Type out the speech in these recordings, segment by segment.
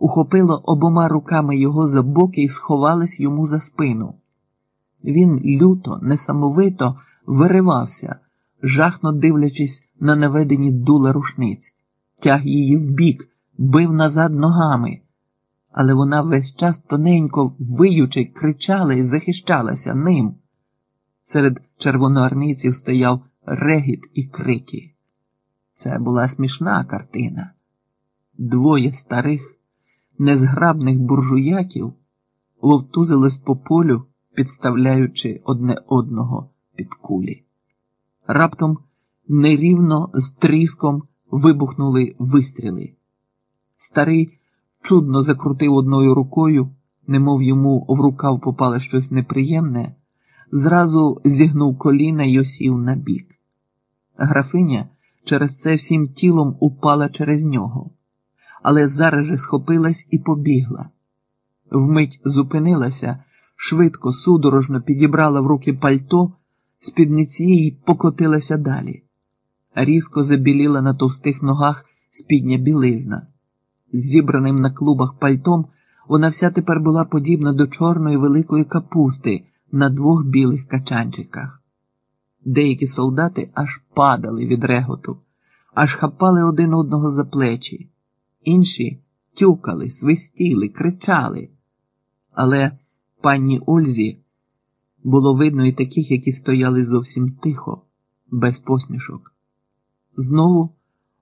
ухопила обома руками його за боки і сховалась йому за спину. Він люто, несамовито виривався, жахно дивлячись на наведені дула рушниць, тяг її вбік, бив назад ногами. Але вона весь час тоненько, виючи, кричала і захищалася ним. Серед червоноармійців стояв регіт і крики. Це була смішна картина. Двоє старих, незграбних буржуяків вовтузилось по полю, підставляючи одне одного під кулі. Раптом нерівно з тріском вибухнули вистріли. Старий чудно закрутив одною рукою, немов йому в рукав попало щось неприємне, зразу зігнув коліна й осів на бік. Графиня через це всім тілом упала через нього, але зараз же схопилась і побігла. Вмить зупинилася, швидко, судорожно підібрала в руки пальто, спідниці й покотилася далі. Різко забіліла на товстих ногах спідня білизна. З зібраним на клубах пальтом вона вся тепер була подібна до чорної великої капусти на двох білих качанчиках. Деякі солдати аж падали від реготу, аж хапали один одного за плечі, інші тюкали, свистіли, кричали. Але панні Ользі було видно і таких, які стояли зовсім тихо, без посмішок. Знову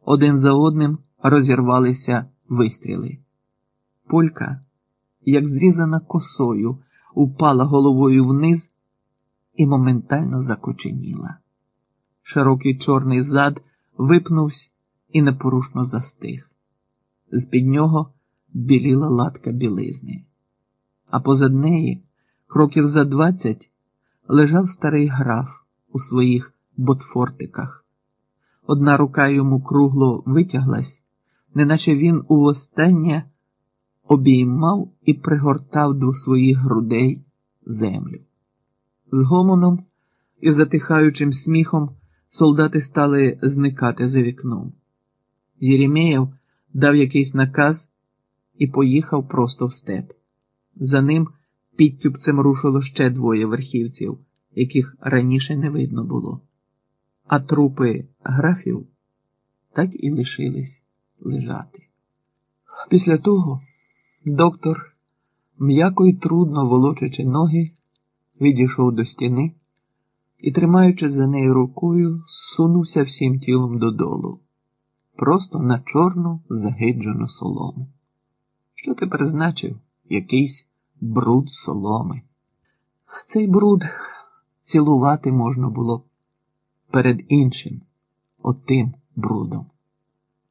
один за одним розірвалися вистріли. Полька, як зрізана косою, упала головою вниз і моментально закоченіла. Широкий чорний зад випнувся і непорушно застиг. З під нього біліла латка білизни, а позад неї, кроків за двадцять, лежав старий граф у своїх ботфортиках. Одна рука йому кругло витяглась, неначе він увостаннє обіймав і пригортав до своїх грудей землю. З гомоном і затихаючим сміхом солдати стали зникати за вікном. Єремєєв дав якийсь наказ і поїхав просто в степ. За ним підтюпцем рушило ще двоє верхівців, яких раніше не видно було. А трупи графів так і лишились лежати. Після того доктор, м'яко й трудно волочачи ноги, відійшов до стіни і, тримаючи за неї рукою, сунувся всім тілом додолу, просто на чорну загиджену солому. Що тепер значив якийсь бруд соломи? Цей бруд цілувати можна було перед іншим, отим брудом.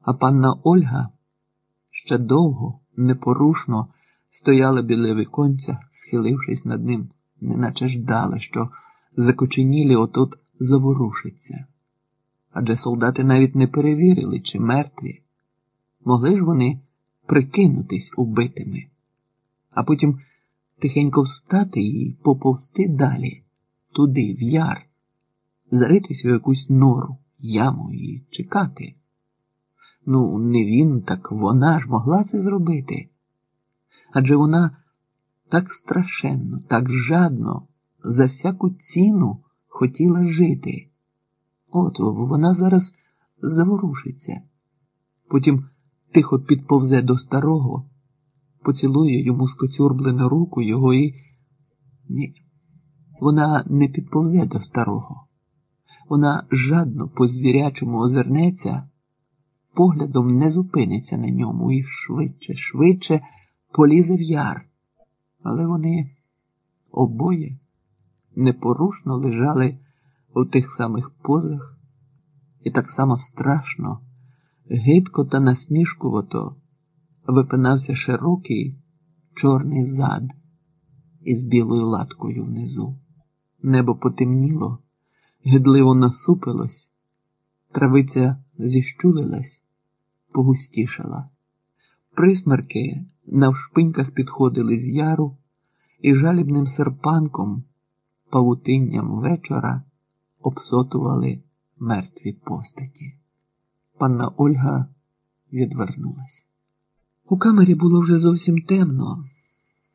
А панна Ольга ще довго, непорушно стояла біля віконця, схилившись над ним, неначе ждала, що закоченілі отут заворушиться. Адже солдати навіть не перевірили, чи мертві. Могли ж вони прикинутись убитими, а потім тихенько встати і поповзти далі, туди, в яр, заритись у якусь нору, яму і чекати. Ну, не він, так вона ж могла це зробити. Адже вона так страшенно, так жадно, за всяку ціну хотіла жити. От вона зараз заворушиться. Потім тихо підповзе до старого, поцілує йому скоцюрблену руку його і. Ні, вона не підповзе до старого. Вона жадно по звірячому озирнеться поглядом не зупиниться на ньому і швидше, швидше полізе в яр. Але вони обоє непорушно лежали у тих самих позах, і так само страшно, гидко та насмішкувато випинався широкий чорний зад із білою латкою внизу. Небо потемніло, гидливо насупилось, травиця зіщулилась погустішала. Присмерки навшпиньках підходили з яру і жалібним серпанком, павутинням вечора обсотували мертві постаті. Панна Ольга відвернулась. У камері було вже зовсім темно.